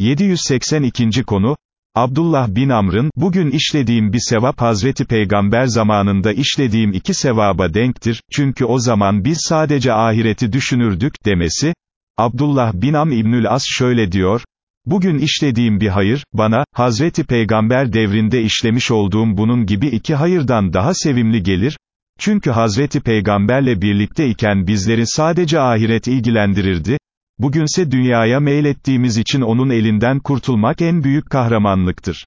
782. konu, Abdullah bin Amr'ın, bugün işlediğim bir sevap Hazreti Peygamber zamanında işlediğim iki sevaba denktir, çünkü o zaman biz sadece ahireti düşünürdük, demesi, Abdullah bin Am İbnül As şöyle diyor, Bugün işlediğim bir hayır, bana, Hazreti Peygamber devrinde işlemiş olduğum bunun gibi iki hayırdan daha sevimli gelir, çünkü Hazreti Peygamberle birlikte iken bizleri sadece ahiret ilgilendirirdi, bugünse dünyaya meylettiğimiz için onun elinden kurtulmak en büyük kahramanlıktır.